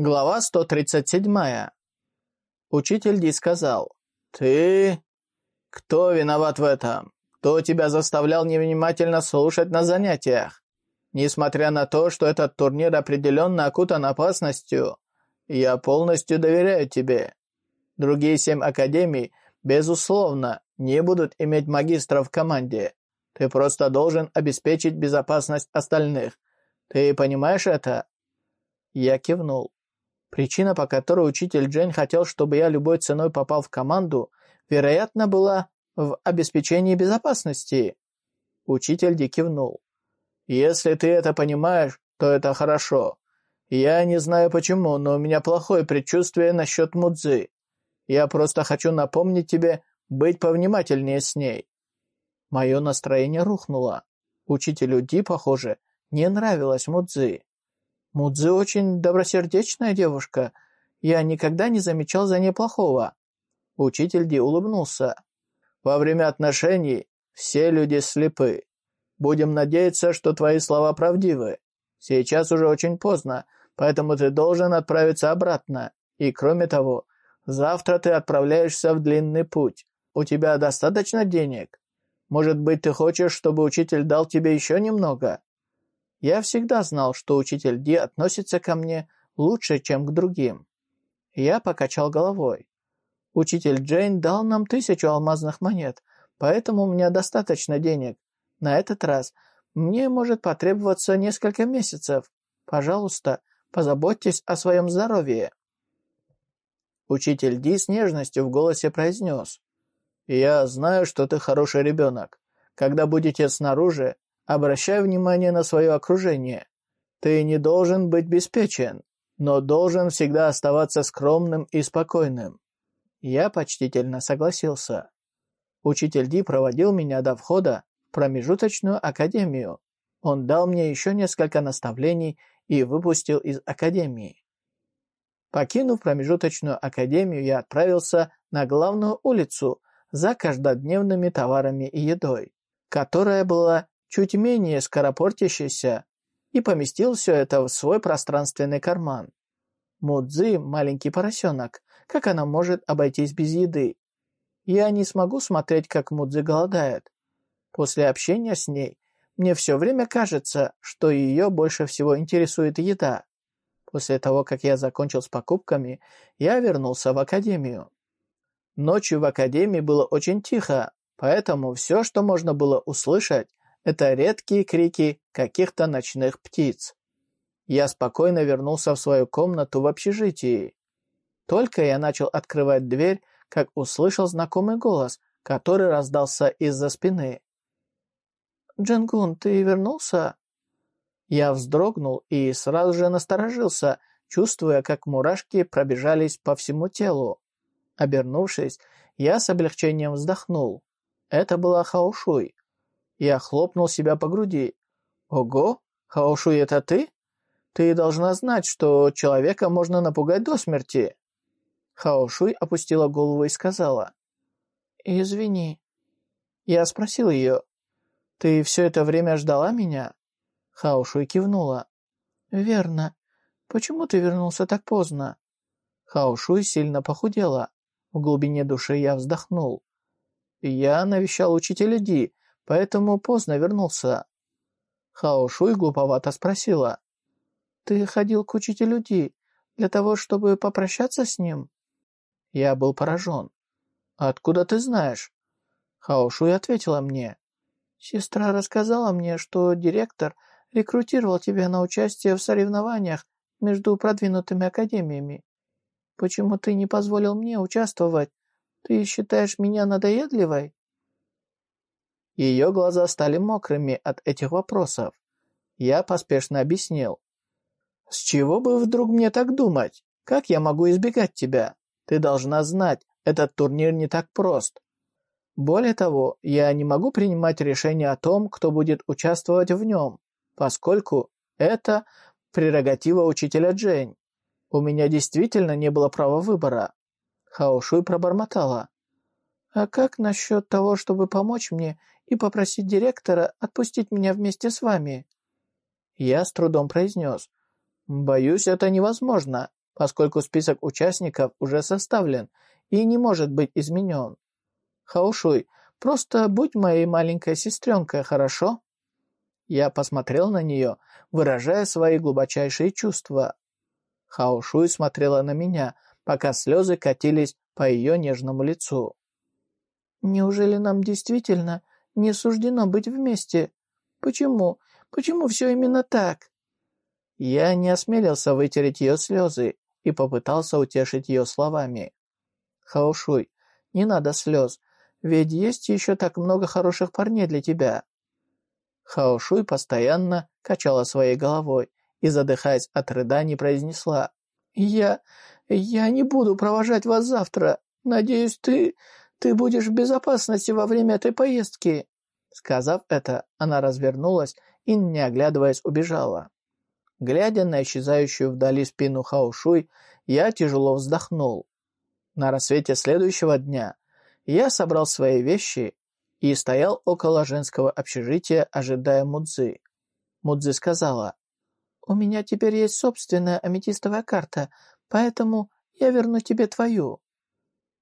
Глава 137. Учитель Ди сказал, «Ты... Кто виноват в этом? Кто тебя заставлял невнимательно слушать на занятиях? Несмотря на то, что этот турнир определенно окутан опасностью, я полностью доверяю тебе. Другие семь академий, безусловно, не будут иметь магистров в команде. Ты просто должен обеспечить безопасность остальных. Ты понимаешь это?» Я кивнул. Причина, по которой учитель Джейн хотел, чтобы я любой ценой попал в команду, вероятно, была в обеспечении безопасности. Учитель Ди кивнул. «Если ты это понимаешь, то это хорошо. Я не знаю почему, но у меня плохое предчувствие насчет Мудзы. Я просто хочу напомнить тебе быть повнимательнее с ней». Мое настроение рухнуло. Учителю Ди, похоже, не нравилась Мудзи. Мудзи очень добросердечная девушка. Я никогда не замечал за ней плохого. Учитель Ди улыбнулся. Во время отношений все люди слепы. Будем надеяться, что твои слова правдивы. Сейчас уже очень поздно, поэтому ты должен отправиться обратно. И кроме того, завтра ты отправляешься в длинный путь. У тебя достаточно денег? Может быть, ты хочешь, чтобы учитель дал тебе еще немного? Я всегда знал, что учитель Ди относится ко мне лучше, чем к другим. Я покачал головой. Учитель Джейн дал нам тысячу алмазных монет, поэтому у меня достаточно денег. На этот раз мне может потребоваться несколько месяцев. Пожалуйста, позаботьтесь о своем здоровье». Учитель Ди с нежностью в голосе произнес. «Я знаю, что ты хороший ребенок. Когда будете снаружи, Обращай внимание на свое окружение. Ты не должен быть беспечен, но должен всегда оставаться скромным и спокойным. Я почтительно согласился. Учитель Ди проводил меня до входа в промежуточную академию. Он дал мне еще несколько наставлений и выпустил из академии. Покинув промежуточную академию, я отправился на главную улицу за каждодневными товарами и едой, которая была чуть менее скоропортящийся, и поместил все это в свой пространственный карман. Мудзи – маленький поросенок, как она может обойтись без еды? Я не смогу смотреть, как Мудзи голодает. После общения с ней мне все время кажется, что ее больше всего интересует еда. После того, как я закончил с покупками, я вернулся в академию. Ночью в академии было очень тихо, поэтому все, что можно было услышать, это редкие крики каких-то ночных птиц. Я спокойно вернулся в свою комнату в общежитии. Только я начал открывать дверь, как услышал знакомый голос, который раздался из-за спины. «Джингун, ты вернулся?» Я вздрогнул и сразу же насторожился, чувствуя, как мурашки пробежались по всему телу. Обернувшись, я с облегчением вздохнул. Это была Хаушуй. Я хлопнул себя по груди. «Ого, Хаошуй, это ты? Ты должна знать, что человека можно напугать до смерти». Хаошуй опустила голову и сказала. «Извини». Я спросил ее. «Ты все это время ждала меня?» Хаошуй кивнула. «Верно. Почему ты вернулся так поздно?» Хаошуй сильно похудела. В глубине души я вздохнул. «Я навещал учителя Ди, поэтому поздно вернулся. Хао Шуй глуповато спросила. «Ты ходил к учителю Ди для того, чтобы попрощаться с ним?» Я был поражен. «Откуда ты знаешь?» Хао Шуй ответила мне. «Сестра рассказала мне, что директор рекрутировал тебя на участие в соревнованиях между продвинутыми академиями. Почему ты не позволил мне участвовать? Ты считаешь меня надоедливой?» Ее глаза стали мокрыми от этих вопросов. Я поспешно объяснил. «С чего бы вдруг мне так думать? Как я могу избегать тебя? Ты должна знать, этот турнир не так прост. Более того, я не могу принимать решение о том, кто будет участвовать в нем, поскольку это прерогатива учителя Джейн. У меня действительно не было права выбора». Хаошуй пробормотала. «А как насчет того, чтобы помочь мне и попросить директора отпустить меня вместе с вами». Я с трудом произнес. «Боюсь, это невозможно, поскольку список участников уже составлен и не может быть изменен. Хаушуй, просто будь моей маленькой сестренкой, хорошо?» Я посмотрел на нее, выражая свои глубочайшие чувства. Хаошуй смотрела на меня, пока слезы катились по ее нежному лицу. «Неужели нам действительно не суждено быть вместе? Почему? Почему все именно так?» Я не осмелился вытереть ее слезы и попытался утешить ее словами. «Хаошуй, не надо слез, ведь есть еще так много хороших парней для тебя». Хаошуй постоянно качала своей головой и, задыхаясь от рыданий, произнесла «Я... я не буду провожать вас завтра. Надеюсь, ты... ты будешь в безопасности во время этой поездки». Сказав это, она развернулась и, не оглядываясь, убежала. Глядя на исчезающую вдали спину Хаошуй, я тяжело вздохнул. На рассвете следующего дня я собрал свои вещи и стоял около женского общежития, ожидая Мудзы. Мудзы сказала, «У меня теперь есть собственная аметистовая карта, поэтому я верну тебе твою».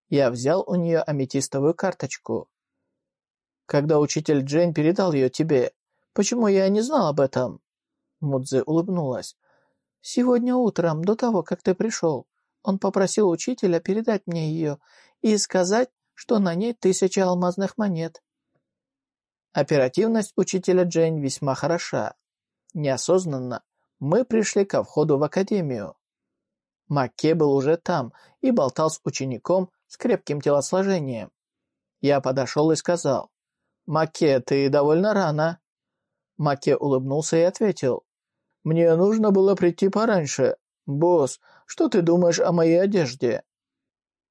Я взял у нее аметистовую карточку. «Когда учитель Джейн передал ее тебе, почему я не знал об этом?» Мудзе улыбнулась. «Сегодня утром, до того, как ты пришел, он попросил учителя передать мне ее и сказать, что на ней тысяча алмазных монет. Оперативность учителя Джейн весьма хороша. Неосознанно мы пришли ко входу в академию. Макке был уже там и болтал с учеником с крепким телосложением. Я подошел и сказал, «Макке, ты довольно рано». Макке улыбнулся и ответил, «Мне нужно было прийти пораньше. Босс, что ты думаешь о моей одежде?»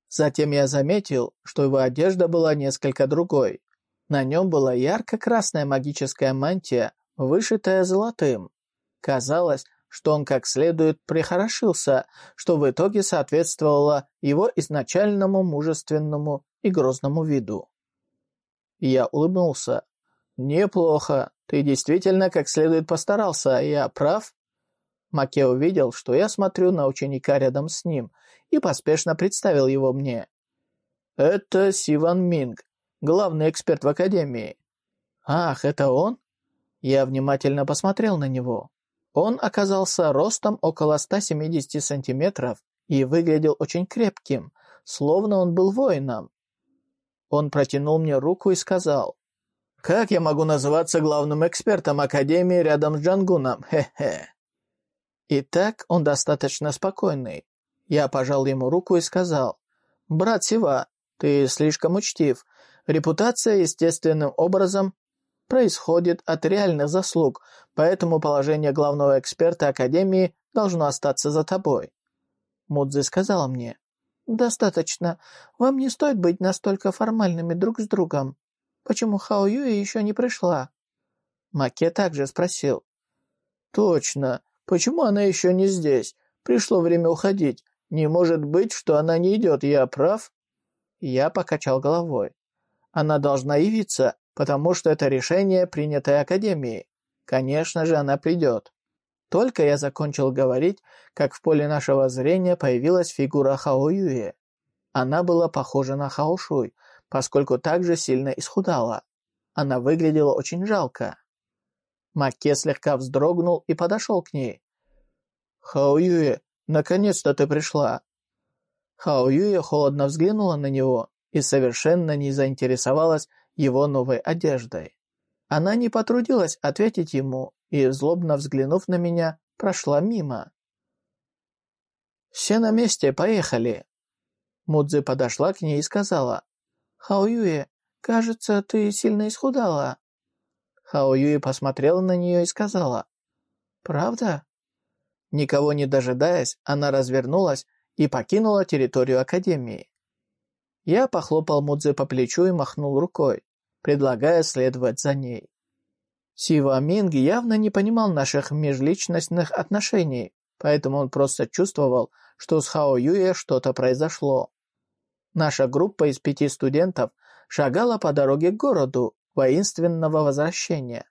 Затем я заметил, что его одежда была несколько другой. На нем была ярко-красная магическая мантия, вышитая золотым. Казалось, что он как следует прихорошился, что в итоге соответствовало его изначальному мужественному и грозному виду. Я улыбнулся. «Неплохо. Ты действительно как следует постарался. Я прав?» Маке увидел, что я смотрю на ученика рядом с ним, и поспешно представил его мне. «Это Сиван Минг, главный эксперт в Академии». «Ах, это он?» Я внимательно посмотрел на него. Он оказался ростом около 170 сантиметров и выглядел очень крепким, словно он был воином. Он протянул мне руку и сказал, «Как я могу называться главным экспертом Академии рядом с Джангуном? Хе-хе». Итак, он достаточно спокойный. Я пожал ему руку и сказал, «Брат Сива, ты слишком учтив. Репутация естественным образом происходит от реальных заслуг, поэтому положение главного эксперта Академии должно остаться за тобой». Мудзи сказала мне, «Достаточно. Вам не стоит быть настолько формальными друг с другом. Почему Хао Юи еще не пришла?» Маке также спросил. «Точно. Почему она еще не здесь? Пришло время уходить. Не может быть, что она не идет, я прав?» Я покачал головой. «Она должна явиться, потому что это решение, принятое Академией. Конечно же, она придет». Только я закончил говорить, как в поле нашего зрения появилась фигура Хао Юи. Она была похожа на Хао Шуй, поскольку также сильно исхудала. Она выглядела очень жалко. Маке слегка вздрогнул и подошел к ней. «Хао Юе, наконец-то ты пришла!» Хао Юе холодно взглянула на него и совершенно не заинтересовалась его новой одеждой. Она не потрудилась ответить ему и, злобно взглянув на меня, прошла мимо. «Все на месте, поехали!» Мудзи подошла к ней и сказала, «Хао Юе, кажется, ты сильно исхудала». Хао Юи посмотрела на нее и сказала, «Правда?» Никого не дожидаясь, она развернулась и покинула территорию Академии. Я похлопал Мудзе по плечу и махнул рукой, предлагая следовать за ней. Сива Минг явно не понимал наших межличностных отношений, поэтому он просто чувствовал, что с Хао Юе что-то произошло. Наша группа из пяти студентов шагала по дороге к городу воинственного возвращения.